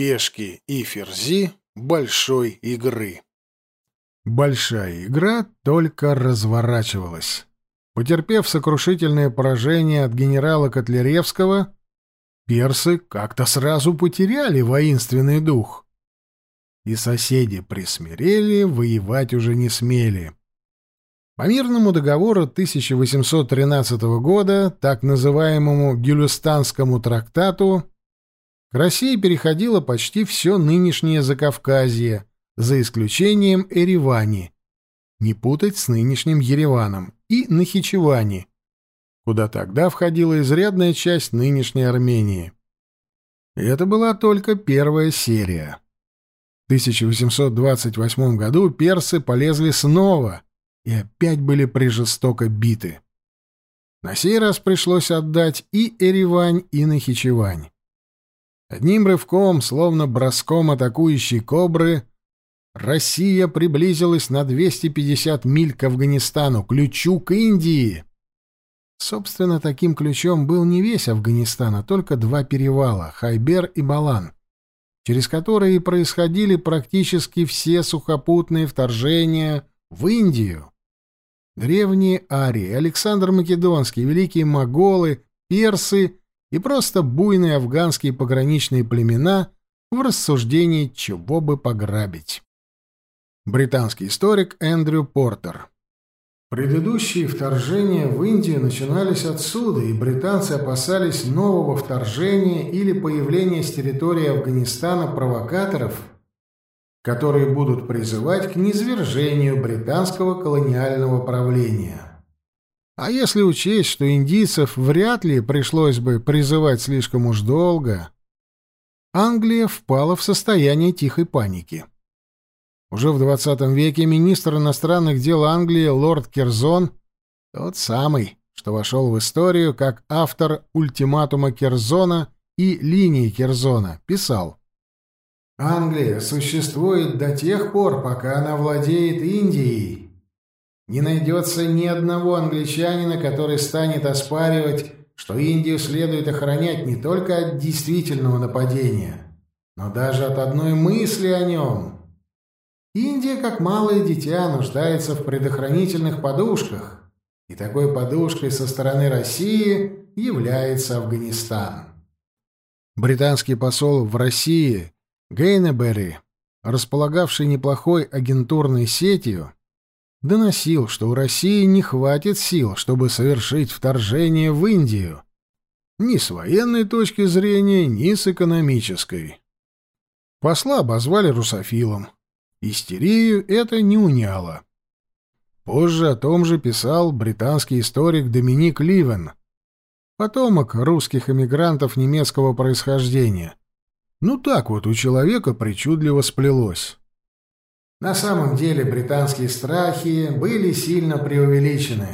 Пешки и ферзи большой игры. Большая игра только разворачивалась. Потерпев сокрушительное поражение от генерала Котляревского, персы как-то сразу потеряли воинственный дух. И соседи присмирели, воевать уже не смели. По мирному договору 1813 года, так называемому Гюлюстанскому трактату, к России переходило почти все нынешнее Закавказье, за исключением Эревани, не путать с нынешним Ереваном, и Нахичевани, куда тогда входила изрядная часть нынешней Армении. Это была только первая серия. В 1828 году персы полезли снова и опять были прижестоко биты. На сей раз пришлось отдать и Эревань, и Нахичевань. Одним рывком, словно броском атакующей кобры, Россия приблизилась на 250 миль к Афганистану, ключу к Индии. Собственно, таким ключом был не весь Афганистан, а только два перевала — Хайбер и Балан, через которые и происходили практически все сухопутные вторжения в Индию. Древние арии, Александр Македонский, великие моголы, персы и просто буйные афганские пограничные племена в рассуждении, чего бы пограбить. Британский историк Эндрю Портер Предыдущие вторжения в Индию начинались отсюда, и британцы опасались нового вторжения или появления с территории Афганистана провокаторов, которые будут призывать к низвержению британского колониального правления. А если учесть, что индийцев вряд ли пришлось бы призывать слишком уж долго, Англия впала в состояние тихой паники. Уже в XX веке министр иностранных дел Англии лорд Керзон, тот самый, что вошел в историю как автор ультиматума Керзона и линии Керзона, писал «Англия существует до тех пор, пока она владеет Индией. Не найдется ни одного англичанина, который станет оспаривать, что Индию следует охранять не только от действительного нападения, но даже от одной мысли о нем». Индия, как малое дитя, нуждается в предохранительных подушках, и такой подушкой со стороны России является Афганистан. Британский посол в России Гейнеберри, располагавший неплохой агентурной сетью, доносил, что у России не хватит сил, чтобы совершить вторжение в Индию, ни с военной точки зрения, ни с экономической. Посла обозвали русофилом, Истерию это не уняло. Позже о том же писал британский историк Доминик Ливен, потомок русских эмигрантов немецкого происхождения. Ну так вот у человека причудливо сплелось. На самом деле британские страхи были сильно преувеличены.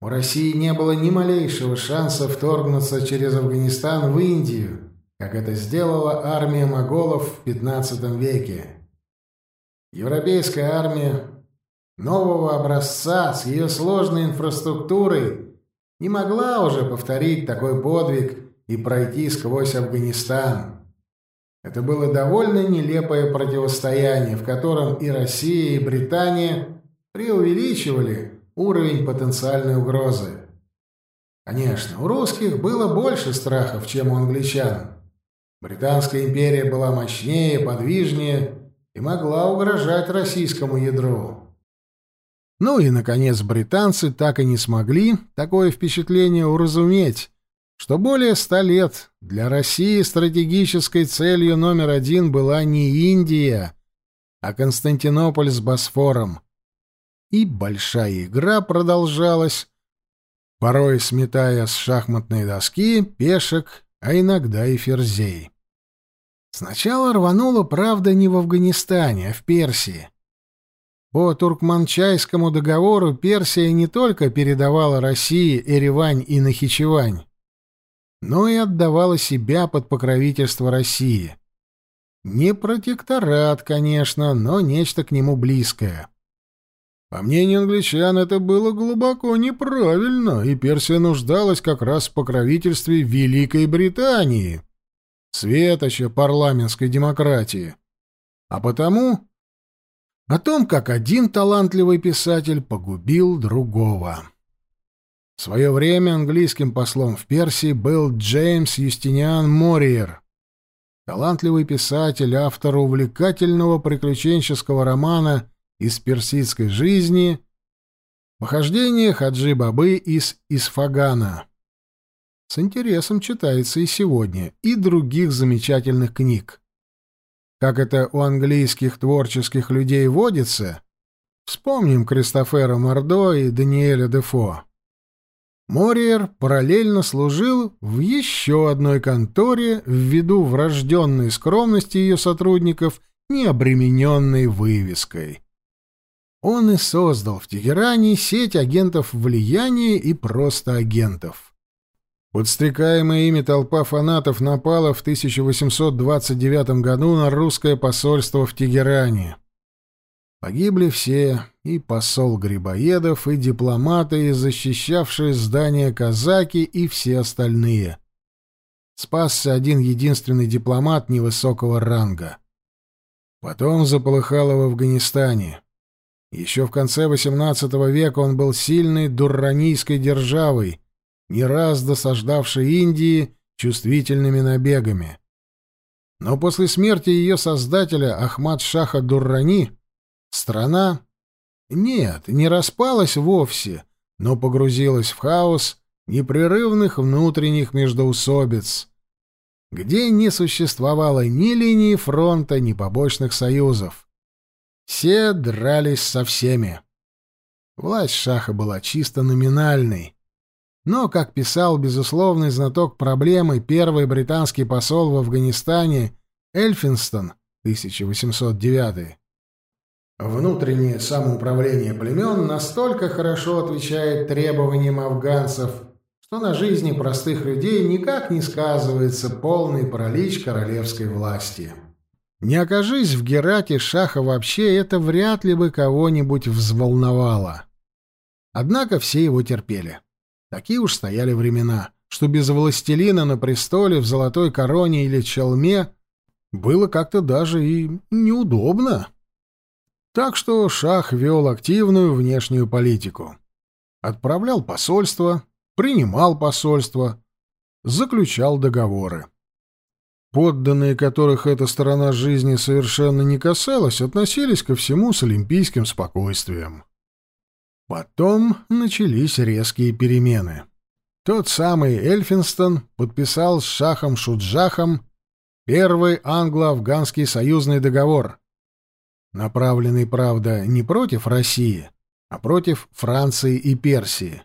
У России не было ни малейшего шанса вторгнуться через Афганистан в Индию, как это сделала армия моголов в XV веке. Европейская армия нового образца с ее сложной инфраструктурой не могла уже повторить такой подвиг и пройти сквозь Афганистан. Это было довольно нелепое противостояние, в котором и Россия, и Британия преувеличивали уровень потенциальной угрозы. Конечно, у русских было больше страхов, чем у англичан. Британская империя была мощнее, подвижнее и могла угрожать российскому ядру. Ну и, наконец, британцы так и не смогли такое впечатление уразуметь, что более ста лет для России стратегической целью номер один была не Индия, а Константинополь с Босфором. И большая игра продолжалась, порой сметая с шахматной доски пешек, а иногда и ферзей. Сначала рвануло, правда, не в Афганистане, а в Персии. По Туркманчайскому договору Персия не только передавала России Эревань и Нахичевань, но и отдавала себя под покровительство России. Не протекторат, конечно, но нечто к нему близкое. По мнению англичан, это было глубоко неправильно, и Персия нуждалась как раз в покровительстве Великой Британии — светоча парламентской демократии, а потому о том, как один талантливый писатель погубил другого. В свое время английским послом в Персии был Джеймс Юстиниан Мориер, талантливый писатель, автор увлекательного приключенческого романа «Из персидской жизни» «Похождение Хаджи Бабы из Исфагана». С интересом читается и сегодня, и других замечательных книг. Как это у английских творческих людей водится, вспомним Кристофера Мордо и Даниэля Дефо. Мориер параллельно служил в еще одной конторе ввиду врожденной скромности ее сотрудников, не обремененной вывеской. Он и создал в Тегеране сеть агентов влияния и просто агентов. Подстрекаемая ими толпа фанатов напала в 1829 году на русское посольство в Тегеране. Погибли все, и посол Грибоедов, и дипломаты, и защищавшие здание казаки, и все остальные. Спасся один единственный дипломат невысокого ранга. Потом заполыхало в Афганистане. Еще в конце XVIII века он был сильной дурранийской державой — не раз досаждавшей Индии чувствительными набегами. Но после смерти ее создателя Ахмад-Шаха Дуррани страна, нет, не распалась вовсе, но погрузилась в хаос непрерывных внутренних междоусобиц, где не существовало ни линии фронта, ни побочных союзов. Все дрались со всеми. Власть Шаха была чисто номинальной, но, как писал безусловный знаток проблемы первый британский посол в Афганистане Эльфинстон 1809 Внутреннее самоуправление племен настолько хорошо отвечает требованиям афганцев, что на жизни простых людей никак не сказывается полный паралич королевской власти. Не окажись в Герате Шаха вообще, это вряд ли бы кого-нибудь взволновало. Однако все его терпели. Такие уж стояли времена, что без властелина на престоле в золотой короне или челме было как-то даже и неудобно. Так что Шах вел активную внешнюю политику. Отправлял посольства, принимал посольства, заключал договоры. Подданные, которых эта сторона жизни совершенно не касалась, относились ко всему с олимпийским спокойствием. Потом начались резкие перемены. Тот самый Эльфинстон подписал с Шахом Шуджахом первый англо-афганский союзный договор, направленный, правда, не против России, а против Франции и Персии.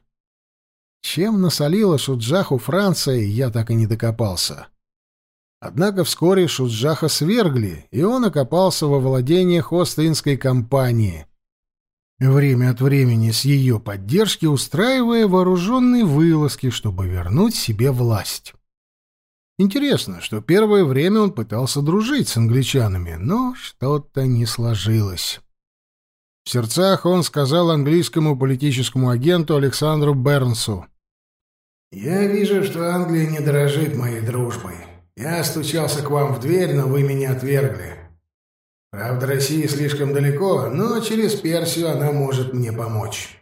Чем насолила Шуджаху Франция, я так и не докопался. Однако вскоре Шуджаха свергли, и он окопался во владениях Ост-Индской компании — время от времени с ее поддержки устраивая вооруженные вылазки, чтобы вернуть себе власть. Интересно, что первое время он пытался дружить с англичанами, но что-то не сложилось. В сердцах он сказал английскому политическому агенту Александру Бернсу. «Я вижу, что Англия не дорожит моей дружбой. Я стучался к вам в дверь, но вы меня отвергли. Правда, Россия слишком далеко, но через Персию она может мне помочь.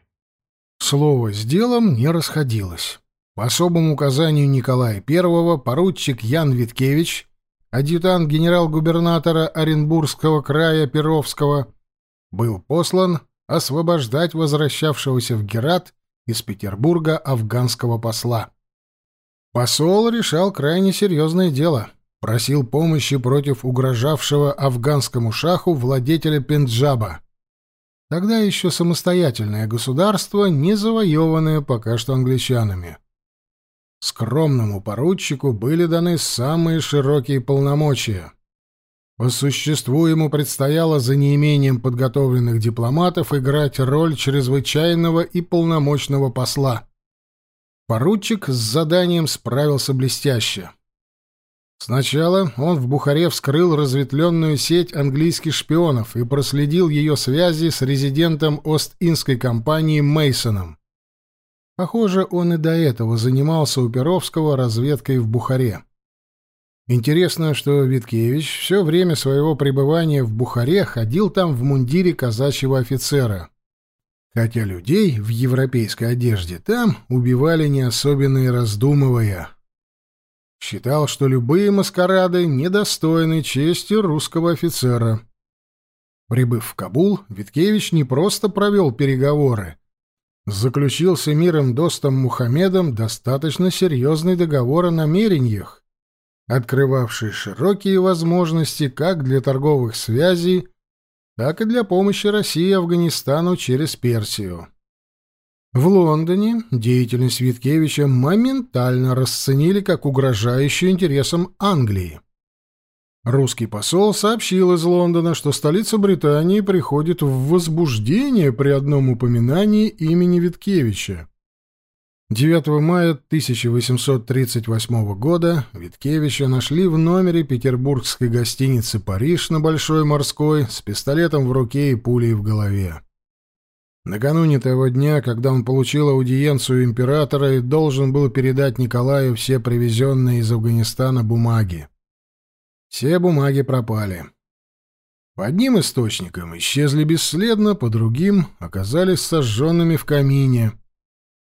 Слово с делом не расходилось. По особому указанию Николая I поручик Ян Виткевич, адъютант генерал-губернатора Оренбургского края Перовского, был послан освобождать возвращавшегося в Герат из Петербурга афганского посла. Посол решал крайне серьезное дело — просил помощи против угрожавшего афганскому шаху владетеля Пенджаба. Тогда еще самостоятельное государство, не завоеванное пока что англичанами. Скромному поручику были даны самые широкие полномочия. По существу ему предстояло за неимением подготовленных дипломатов играть роль чрезвычайного и полномочного посла. Поручик с заданием справился блестяще. Сначала он в Бухаре вскрыл разветвленную сеть английских шпионов и проследил ее связи с резидентом Ост-Индской компании Мейсоном. Похоже, он и до этого занимался у Перовского разведкой в Бухаре. Интересно, что Виткевич все время своего пребывания в Бухаре ходил там в мундире казачьего офицера. Хотя людей в европейской одежде там убивали не особенно и раздумывая. Считал, что любые маскарады недостойны чести русского офицера. Прибыв в Кабул, Виткевич не просто провел переговоры, заключил с эмиром Достом Мухаммедом достаточно серьезный договор о намерениях, открывавший широкие возможности как для торговых связей, так и для помощи России Афганистану через Персию. В Лондоне деятельность Виткевича моментально расценили как угрожающую интересам Англии. Русский посол сообщил из Лондона, что столица Британии приходит в возбуждение при одном упоминании имени Виткевича. 9 мая 1838 года Виткевича нашли в номере петербургской гостиницы «Париж» на Большой морской с пистолетом в руке и пулей в голове. Накануне того дня, когда он получил аудиенцию императора и должен был передать Николаю все привезенные из Афганистана бумаги. Все бумаги пропали. По одним источникам исчезли бесследно, по другим оказались сожженными в камине —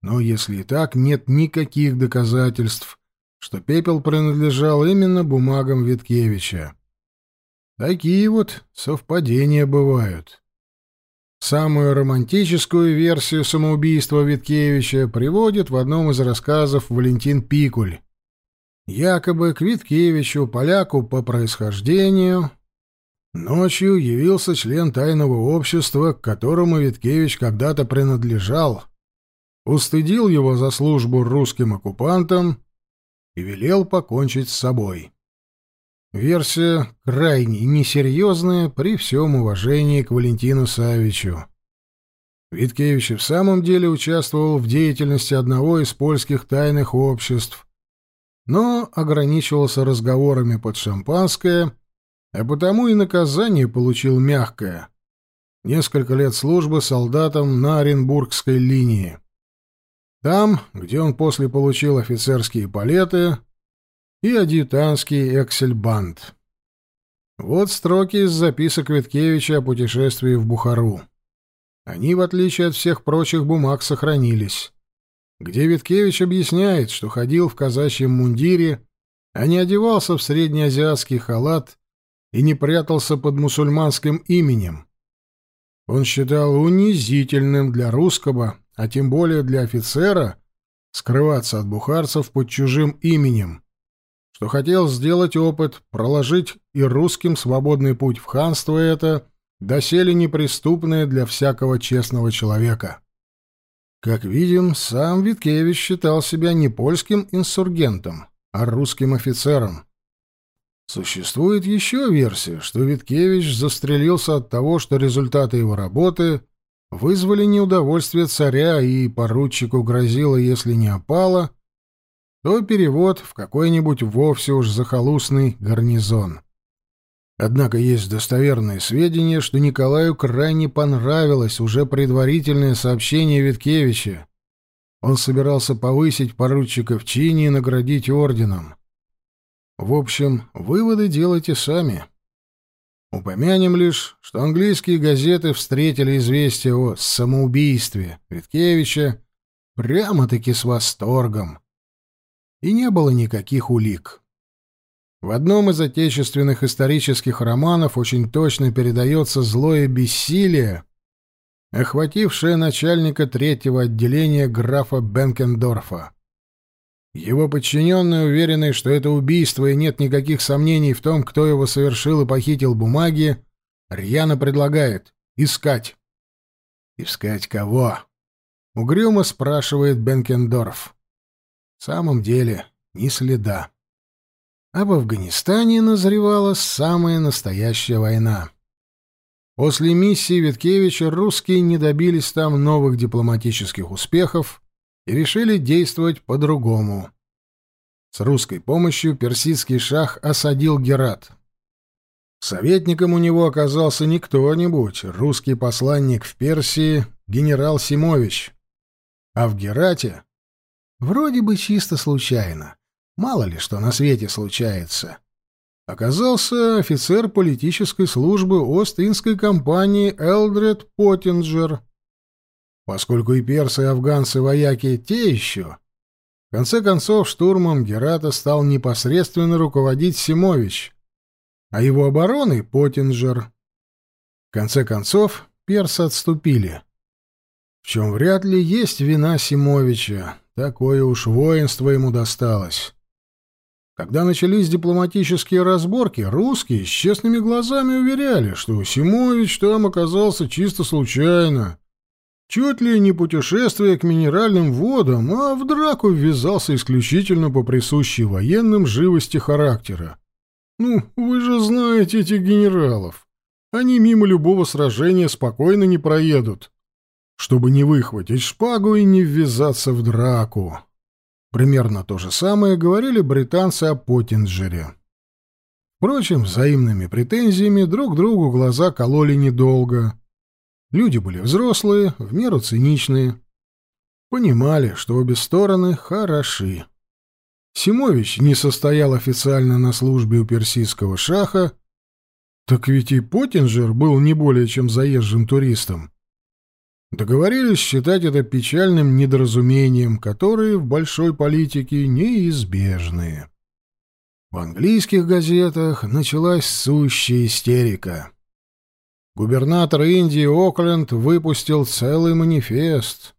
но если и так, нет никаких доказательств, что пепел принадлежал именно бумагам Виткевича. Такие вот совпадения бывают. Самую романтическую версию самоубийства Виткевича приводит в одном из рассказов Валентин Пикуль. Якобы к Виткевичу, поляку по происхождению, ночью явился член тайного общества, к которому Виткевич когда-то принадлежал — устыдил его за службу русским оккупантам и велел покончить с собой. Версия крайне несерьезная при всем уважении к Валентину Савичу. Виткевич в самом деле участвовал в деятельности одного из польских тайных обществ, но ограничивался разговорами под шампанское, а потому и наказание получил мягкое — несколько лет службы солдатом на Оренбургской линии. Там, где он после получил офицерские палеты и адъютантский эксельбант. Вот строки из записок Виткевича о путешествии в Бухару. Они, в отличие от всех прочих бумаг, сохранились. Где Виткевич объясняет, что ходил в казачьем мундире, а не одевался в среднеазиатский халат и не прятался под мусульманским именем. Он считал унизительным для русского а тем более для офицера, скрываться от бухарцев под чужим именем, что хотел сделать опыт, проложить и русским свободный путь в ханство это, доселе неприступное для всякого честного человека. Как видим, сам Виткевич считал себя не польским инсургентом, а русским офицером. Существует еще версия, что Виткевич застрелился от того, что результаты его работы вызвали неудовольствие царя, и поручику грозило, если не опало, то перевод в какой-нибудь вовсе уж захолустный гарнизон. Однако есть достоверные сведения, что Николаю крайне понравилось уже предварительное сообщение Виткевича. Он собирался повысить поручика в чине и наградить орденом. В общем, выводы делайте сами. Упомянем лишь, что английские газеты встретили известие о самоубийстве Виткевича прямо-таки с восторгом. И не было никаких улик. В одном из отечественных исторических романов очень точно передается злое бессилие, охватившее начальника третьего отделения графа Бенкендорфа. Его подчиненные, уверенные, что это убийство и нет никаких сомнений в том, кто его совершил и похитил бумаги, рьяно предлагает искать. «Искать кого?» — угрюмо спрашивает Бенкендорф. В самом деле, ни следа. А в Афганистане назревала самая настоящая война. После миссии Виткевича русские не добились там новых дипломатических успехов, и решили действовать по-другому. С русской помощью персидский шах осадил Герат. Советником у него оказался не кто-нибудь, русский посланник в Персии генерал Симович. А в Герате, вроде бы чисто случайно, Мало ли что на свете случается. Оказался офицер политической службы Ост-Индской компании Элдред Поттинджер. Поскольку и персы, и афганцы вояки те еще, в конце концов штурмом Герата стал непосредственно руководить Симович, а его обороной — Поттинджер. В конце концов персы отступили. В чем вряд ли есть вина Симовича, такое уж воинство ему досталось. Когда начались дипломатические разборки, русские с честными глазами уверяли, что Симович там оказался чисто случайно. Чуть ли не путешествие к минеральным водам, а в драку ввязался исключительно по присущей военным живости характера. Ну, вы же знаете этих генералов. Они мимо любого сражения спокойно не проедут, чтобы не выхватить шпагу и не ввязаться в драку. Примерно то же самое говорили британцы о Поттинджере. Впрочем, взаимными претензиями друг другу глаза кололи недолго. Люди были взрослые, в меру циничные. Понимали, что обе стороны хороши. Симович не состоял официально на службе у персидского шаха, так ведь и Поттинджер был не более чем заезжим туристом. Договорились считать это печальным недоразумением, которые в большой политике неизбежны. В английских газетах началась сущая истерика. Губернатор Индии Окленд выпустил целый манифест.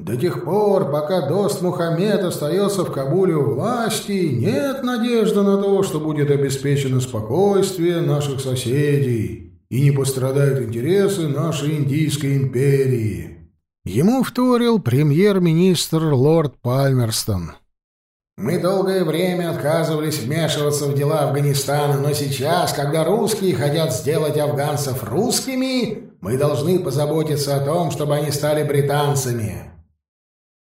«До тех пор, пока Дост Мухаммед остается в Кабуле у власти, нет надежды на то, что будет обеспечено спокойствие наших соседей» и не пострадают интересы нашей Индийской империи. Ему вторил премьер-министр лорд Пальмерстон. Мы долгое время отказывались вмешиваться в дела Афганистана, но сейчас, когда русские хотят сделать афганцев русскими, мы должны позаботиться о том, чтобы они стали британцами.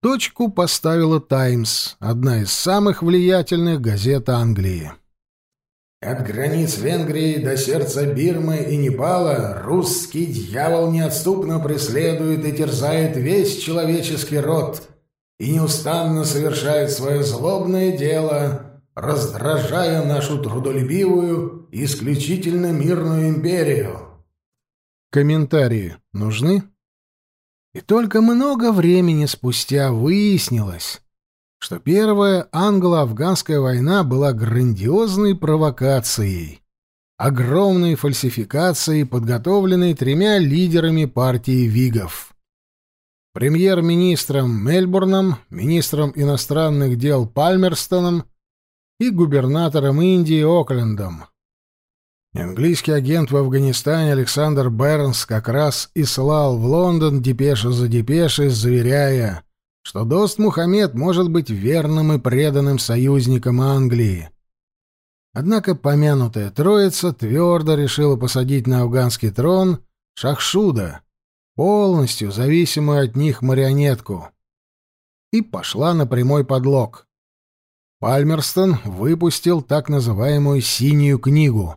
Точку поставила «Таймс», одна из самых влиятельных газет Англии. От границ Венгрии до сердца Бирмы и Непала русский дьявол неотступно преследует и терзает весь человеческий род и неустанно совершает свое злобное дело, раздражая нашу трудолюбивую, исключительно мирную империю. Комментарии нужны? И только много времени спустя выяснилось, что Первая англо-афганская война была грандиозной провокацией, огромной фальсификацией, подготовленной тремя лидерами партии Вигов. Премьер-министром Мельбурном, министром иностранных дел Пальмерстоном и губернатором Индии Оклендом. Английский агент в Афганистане Александр Бернс как раз и слал в Лондон депешу за депешей, заверяя, что Дост Мухаммед может быть верным и преданным союзником Англии. Однако помянутая троица твердо решила посадить на афганский трон Шахшуда, полностью зависимую от них марионетку, и пошла на прямой подлог. Пальмерстон выпустил так называемую «синюю книгу»,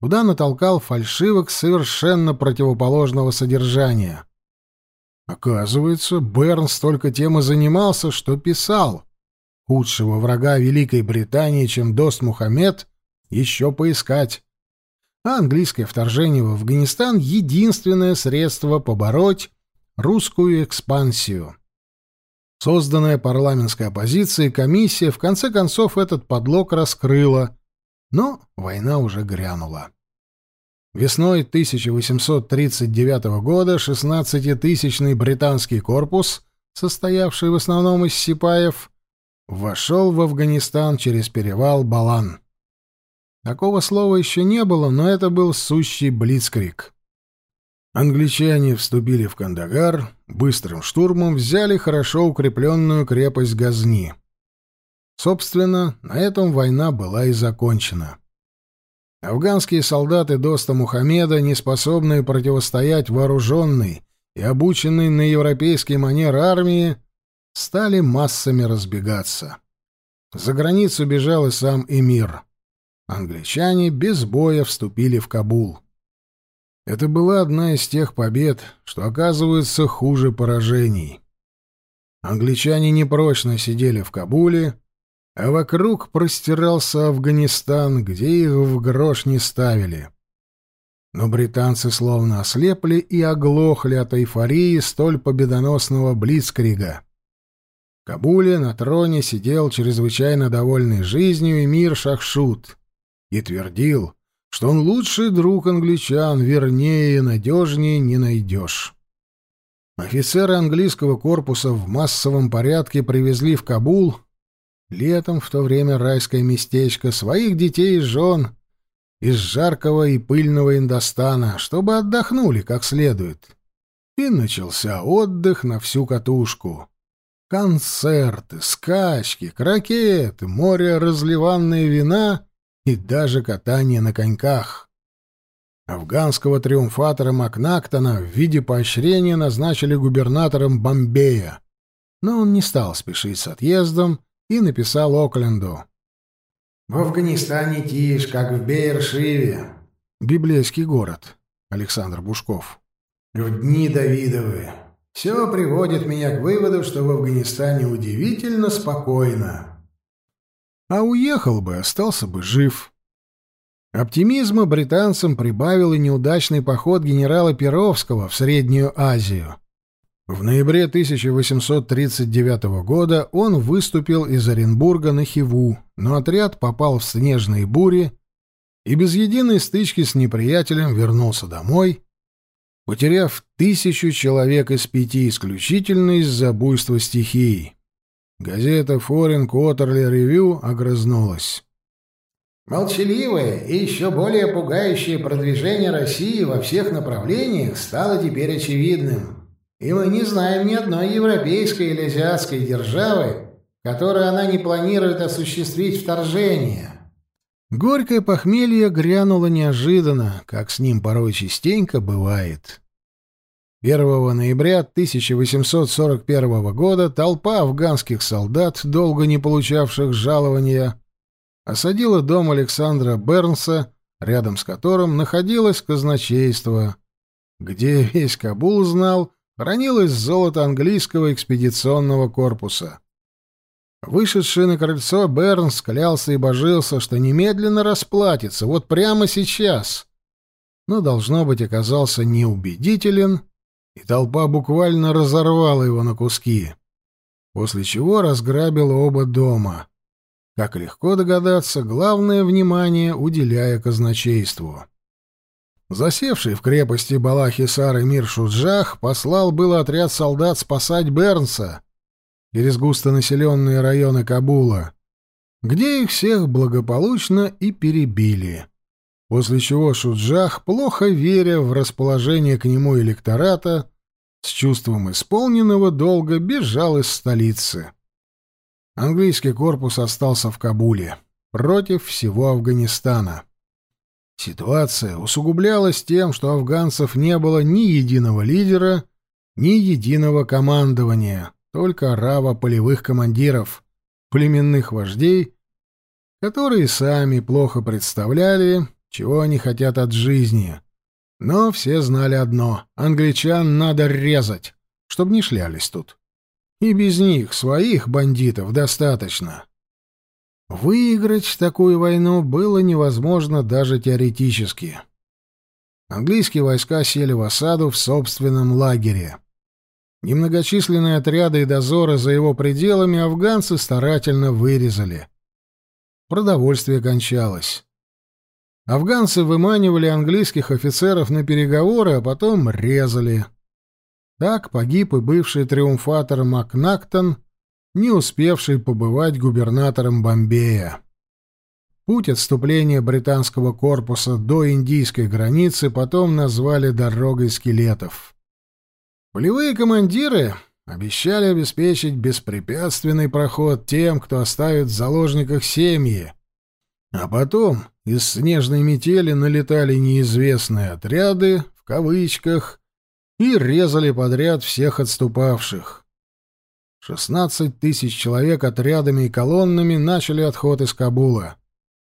куда натолкал фальшивок совершенно противоположного содержания. Оказывается, Бернс только тем и занимался, что писал. Худшего врага Великой Британии, чем Дост Мухаммед, еще поискать. А английское вторжение в Афганистан — единственное средство побороть русскую экспансию. Созданная парламентской оппозицией комиссия в конце концов этот подлог раскрыла, но война уже грянула. Весной 1839 года 16-тысячный британский корпус, состоявший в основном из сипаев, вошел в Афганистан через перевал Балан. Такого слова еще не было, но это был сущий блицкрик. Англичане вступили в Кандагар, быстрым штурмом взяли хорошо укрепленную крепость Газни. Собственно, на этом война была и закончена. Афганские солдаты Доста Мухаммеда, не способные противостоять вооруженной и обученной на европейский манер армии, стали массами разбегаться. За границу бежал и сам эмир. Англичане без боя вступили в Кабул. Это была одна из тех побед, что оказываются хуже поражений. Англичане непрочно сидели в Кабуле, а вокруг простирался Афганистан, где их в грош не ставили. Но британцы словно ослепли и оглохли от эйфории столь победоносного Блицкрига. В Кабуле на троне сидел чрезвычайно довольный жизнью эмир Шахшут и твердил, что он лучший друг англичан, вернее и надежнее не найдешь. Офицеры английского корпуса в массовом порядке привезли в Кабул летом в то время райское местечко своих детей и жен из жаркого и пыльного Индостана, чтобы отдохнули как следует. И начался отдых на всю катушку. Концерты, скачки, крокеты, море разливанные вина и даже катание на коньках. Афганского триумфатора Макнактона в виде поощрения назначили губернатором Бомбея, но он не стал спешить с отъездом и написал Окленду. «В Афганистане тишь, как в Бейершиве». Библейский город. Александр Бушков. «В дни Давидовы. Все приводит меня к выводу, что в Афганистане удивительно спокойно». А уехал бы, остался бы жив. Оптимизма британцам прибавил и неудачный поход генерала Перовского в Среднюю Азию. В ноябре 1839 года он выступил из Оренбурга на Хиву, но отряд попал в снежные бури и без единой стычки с неприятелем вернулся домой, потеряв тысячу человек из пяти исключительно из-за буйства стихий. Газета Foreign Quarterly Review огрызнулась. Молчаливое и еще более пугающее продвижение России во всех направлениях стало теперь очевидным. И мы не знаем ни одной европейской или азиатской державы, которой она не планирует осуществить вторжение. Горькое похмелье грянуло неожиданно, как с ним порой частенько бывает. 1 ноября 1841 года толпа афганских солдат, долго не получавших жалования, осадила дом Александра Бернса, рядом с которым находилось казначейство, где весь Кабул знал, хранилось золото английского экспедиционного корпуса. Вышедший на крыльцо Бернс клялся и божился, что немедленно расплатится, вот прямо сейчас. Но, должно быть, оказался неубедителен, и толпа буквально разорвала его на куски, после чего разграбила оба дома. Как легко догадаться, главное внимание уделяя казначейству. Засевший в крепости Балахисар Эмир Шуджах послал было отряд солдат спасать Бернса через густонаселенные районы Кабула, где их всех благополучно и перебили. После чего Шуджах, плохо веря в расположение к нему электората, с чувством исполненного долга бежал из столицы. Английский корпус остался в Кабуле против всего Афганистана. Ситуация усугублялась тем, что афганцев не было ни единого лидера, ни единого командования, только рава полевых командиров, племенных вождей, которые сами плохо представляли, чего они хотят от жизни. Но все знали одно — англичан надо резать, чтобы не шлялись тут. И без них, своих бандитов, достаточно. Выиграть такую войну было невозможно даже теоретически. Английские войска сели в осаду в собственном лагере. Немногочисленные отряды и дозоры за его пределами афганцы старательно вырезали. Продовольствие кончалось. Афганцы выманивали английских офицеров на переговоры, а потом резали. Так погиб и бывший триумфатор Макнактон, не успевший побывать губернатором Бомбея. Путь отступления британского корпуса до индийской границы потом назвали «дорогой скелетов». Полевые командиры обещали обеспечить беспрепятственный проход тем, кто оставит в заложниках семьи. А потом из снежной метели налетали неизвестные отряды, в кавычках, и резали подряд всех отступавших. 16 тысяч человек отрядами и колоннами начали отход из Кабула.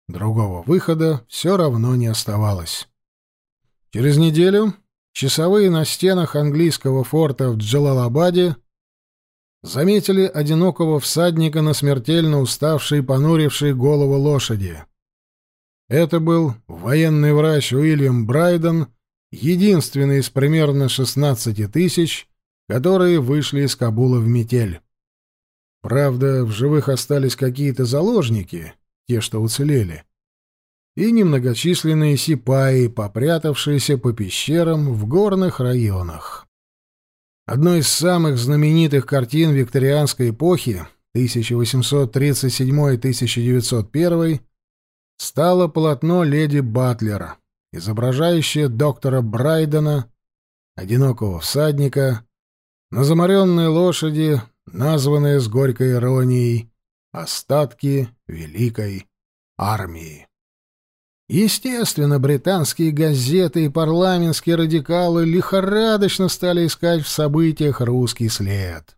Другого выхода все равно не оставалось. Через неделю часовые на стенах английского форта в Джалалабаде заметили одинокого всадника на смертельно уставшей и понурившей голову лошади. Это был военный врач Уильям Брайден, единственный из примерно 16 тысяч, которые вышли из Кабула в метель. Правда, в живых остались какие-то заложники, те, что уцелели, и немногочисленные сипаи, попрятавшиеся по пещерам в горных районах. Одной из самых знаменитых картин викторианской эпохи 1837-1901 стало полотно леди Батлера, изображающее доктора Брайдена, одинокого всадника, на заморенной лошади, названное с горькой иронией «Остатки Великой Армии». Естественно, британские газеты и парламентские радикалы лихорадочно стали искать в событиях русский след.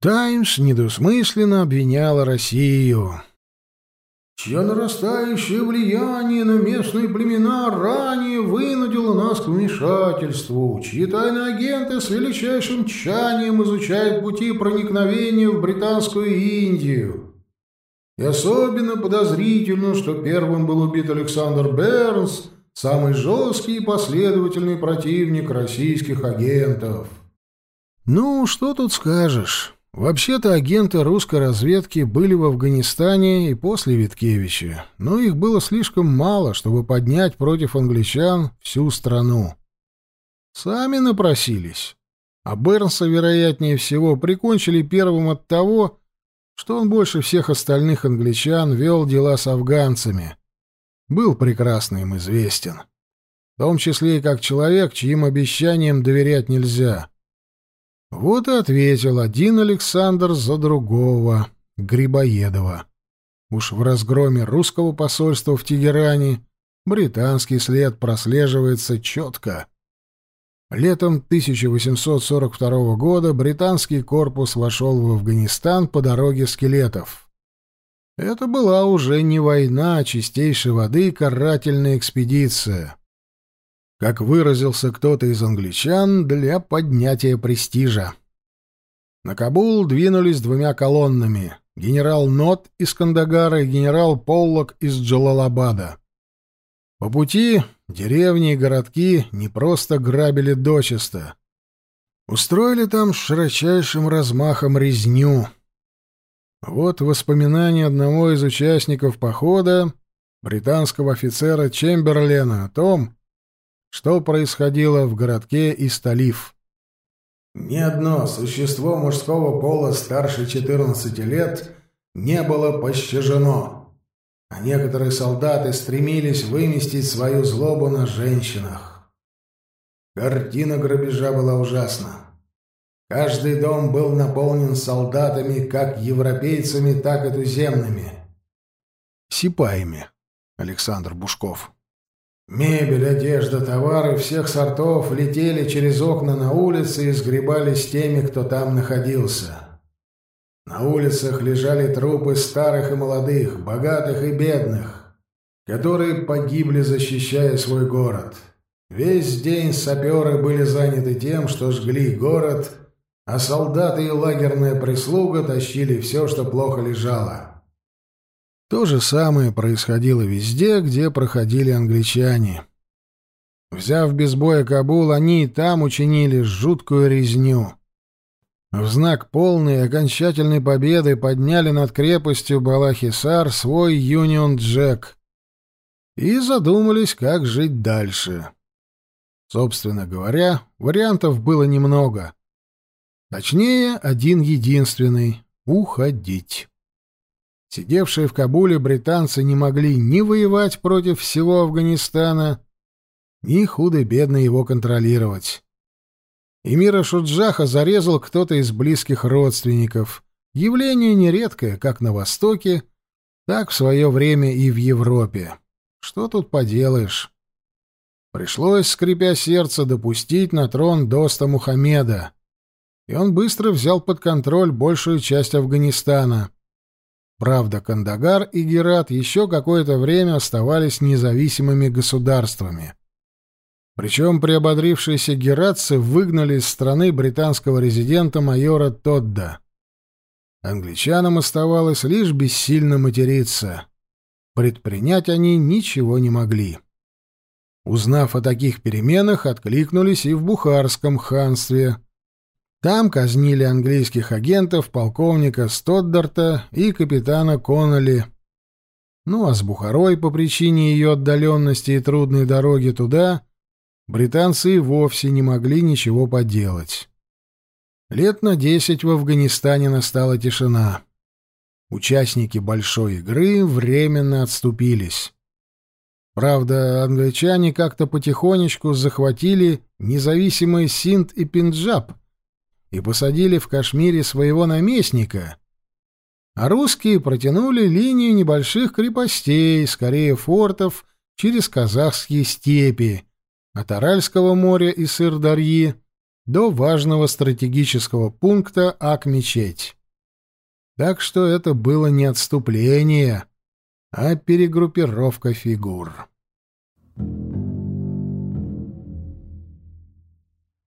«Таймс» недосмысленно обвиняла Россию чье нарастающее влияние на местные племена ранее вынудило нас к вмешательству, чьи тайные агенты с величайшим тщанием изучают пути проникновения в британскую Индию. И особенно подозрительно, что первым был убит Александр Бернс, самый жесткий и последовательный противник российских агентов. «Ну, что тут скажешь?» Вообще-то агенты русской разведки были в Афганистане и после Виткевича, но их было слишком мало, чтобы поднять против англичан всю страну. Сами напросились. А Бернса, вероятнее всего, прикончили первым от того, что он больше всех остальных англичан вел дела с афганцами. Был прекрасно им известен. В том числе и как человек, чьим обещаниям доверять нельзя. Вот и ответил один Александр за другого, Грибоедова. Уж в разгроме русского посольства в Тегеране британский след прослеживается четко. Летом 1842 года британский корпус вошел в Афганистан по дороге скелетов. Это была уже не война, а чистейшей воды карательная экспедиция как выразился кто-то из англичан, для поднятия престижа. На Кабул двинулись двумя колоннами — генерал Нот из Кандагара и генерал Поллок из Джалалабада. По пути деревни и городки не просто грабили дочисто. Устроили там широчайшим размахом резню. Вот воспоминания одного из участников похода, британского офицера Чемберлена, о том, что происходило в городке Исталиф. Ни одно существо мужского пола старше 14 лет не было пощажено, а некоторые солдаты стремились выместить свою злобу на женщинах. Картина грабежа была ужасна. Каждый дом был наполнен солдатами, как европейцами, так и туземными. Сипаями. Александр Бушков. Мебель, одежда, товары всех сортов летели через окна на улице и сгребались теми, кто там находился. На улицах лежали трупы старых и молодых, богатых и бедных, которые погибли, защищая свой город. Весь день саперы были заняты тем, что жгли город, а солдаты и лагерная прислуга тащили все, что плохо лежало. То же самое происходило везде, где проходили англичане. Взяв без боя Кабул, они и там учинили жуткую резню. В знак полной и окончательной победы подняли над крепостью Балахисар свой Юнион Джек и задумались, как жить дальше. Собственно говоря, вариантов было немного. Точнее, один единственный — уходить. Сидевшие в Кабуле британцы не могли ни воевать против всего Афганистана, ни худо-бедно его контролировать. Эмира Шуджаха зарезал кто-то из близких родственников. Явление нередкое как на Востоке, так в свое время и в Европе. Что тут поделаешь? Пришлось, скрипя сердце, допустить на трон Доста Мухаммеда, и он быстро взял под контроль большую часть Афганистана — Правда, Кандагар и Герат еще какое-то время оставались независимыми государствами. Причем приободрившиеся гератцы выгнали из страны британского резидента майора Тодда. Англичанам оставалось лишь бессильно материться. Предпринять они ничего не могли. Узнав о таких переменах, откликнулись и в Бухарском ханстве. Там казнили английских агентов полковника Стоддарта и капитана Конноли. Ну а с Бухарой по причине ее отдаленности и трудной дороги туда британцы и вовсе не могли ничего поделать. Лет на десять в Афганистане настала тишина. Участники большой игры временно отступились. Правда, англичане как-то потихонечку захватили независимые Синд и Пенджаб и посадили в Кашмире своего наместника, а русские протянули линию небольших крепостей, скорее фортов, через казахские степи, от Аральского моря и Сырдарьи до важного стратегического пункта Ак-мечеть. Так что это было не отступление, а перегруппировка фигур. Thank you.